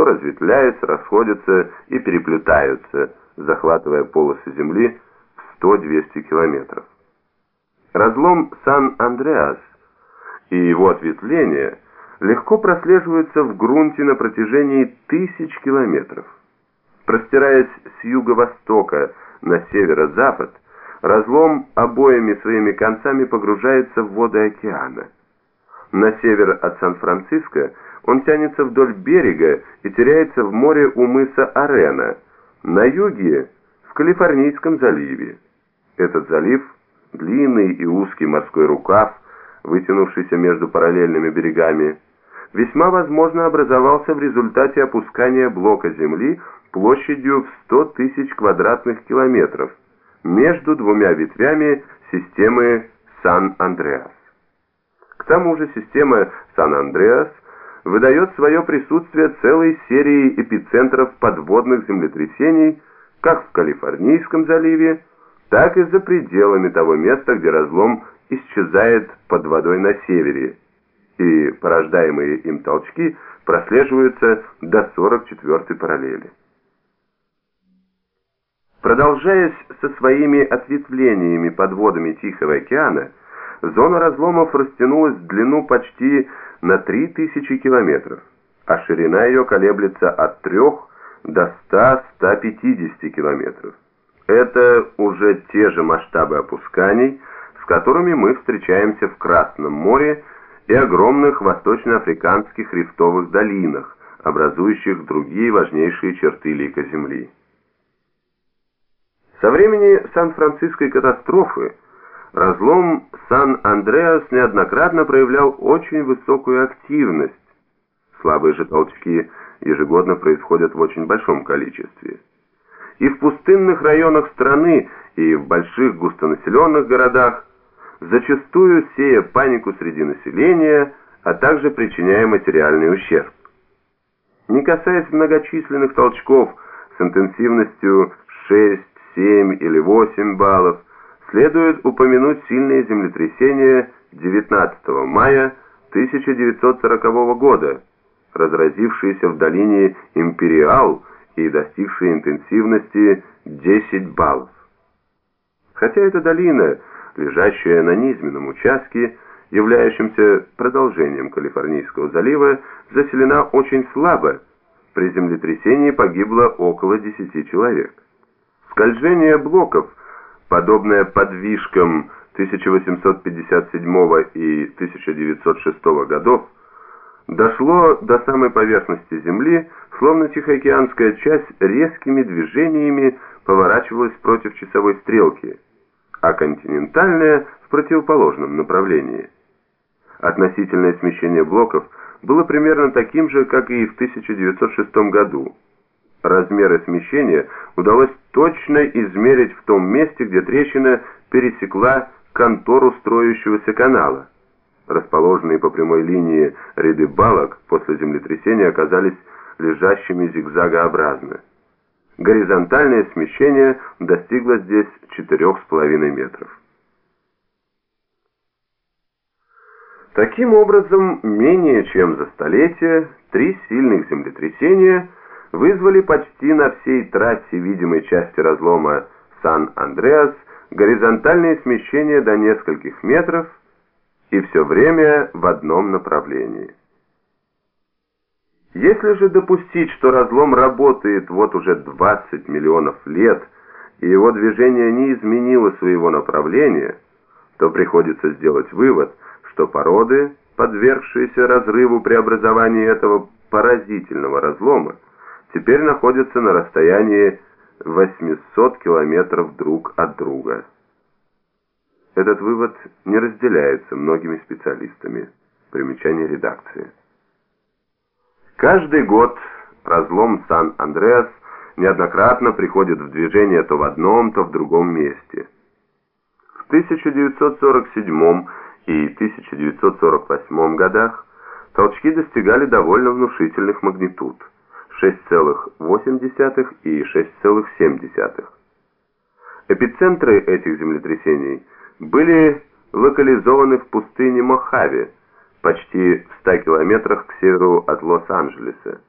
то разветвляются, расходятся и переплетаются, захватывая полосы земли в 100-200 километров. Разлом Сан-Андреас и его ответвления легко прослеживаются в грунте на протяжении тысяч километров. Простираясь с юго-востока на северо-запад, разлом обоими своими концами погружается в воды океана. На север от Сан-Франциско он тянется вдоль берега и теряется в море у мыса Арена, на юге – в Калифорнийском заливе. Этот залив – длинный и узкий морской рукав, вытянувшийся между параллельными берегами, весьма возможно образовался в результате опускания блока земли площадью в 100 тысяч квадратных километров между двумя ветвями системы Сан-Андреас. К тому же система Сан-Андреас выдает свое присутствие целой серии эпицентров подводных землетрясений как в Калифорнийском заливе, так и за пределами того места, где разлом исчезает под водой на севере, и порождаемые им толчки прослеживаются до 44-й параллели. Продолжаясь со своими ответвлениями под водами Тихого океана, зона разломов растянулась в длину почти на 3000 километров, а ширина ее колеблется от 3 до 100-150 километров. Это уже те же масштабы опусканий, с которыми мы встречаемся в Красном море и огромных восточноафриканских рифтовых долинах, образующих другие важнейшие черты лика Земли. Со времени Сан-Франциской катастрофы разлом Сан-Андреас неоднократно проявлял очень высокую активность. Слабые же толчки ежегодно происходят в очень большом количестве. И в пустынных районах страны, и в больших густонаселенных городах, зачастую сея панику среди населения, а также причиняя материальный ущерб. Не касаясь многочисленных толчков с интенсивностью 6, 7 или 8 баллов, следует упомянуть сильные землетрясения 19 мая 1940 года, разразившиеся в долине Империал и достигшие интенсивности 10 баллов. Хотя эта долина, лежащая на низменном участке, являющемся продолжением Калифорнийского залива, заселена очень слабо, при землетрясении погибло около 10 человек. Скольжение блоков, подобное подвижкам 1857 и 1906 годов, дошло до самой поверхности Земли, словно Тихоокеанская часть резкими движениями поворачивалась против часовой стрелки, а континентальная в противоположном направлении. Относительное смещение блоков было примерно таким же, как и в 1906 году размеры смещения удалось точно измерить в том месте, где трещина пересекла контору строящегося канала. Расположенные по прямой линии ряды балок после землетрясения оказались лежащими зигзагообразно. Горизонтальное смещение достигло здесь 4,5 метров. Таким образом, менее чем за столетие, три сильных землетрясения – вызвали почти на всей трассе видимой части разлома Сан-Андреас горизонтальные смещения до нескольких метров и все время в одном направлении. Если же допустить, что разлом работает вот уже 20 миллионов лет, и его движение не изменило своего направления, то приходится сделать вывод, что породы, подвергшиеся разрыву при образовании этого поразительного разлома, теперь находятся на расстоянии 800 километров друг от друга. Этот вывод не разделяется многими специалистами. Примечание редакции. Каждый год разлом Сан-Андреас неоднократно приходит в движение то в одном, то в другом месте. В 1947 и 1948 годах толчки достигали довольно внушительных магнитуд. 6,8 и 6,7. Эпицентры этих землетрясений были локализованы в пустыне Мохаве, почти в 100 километрах к северу от Лос-Анджелеса.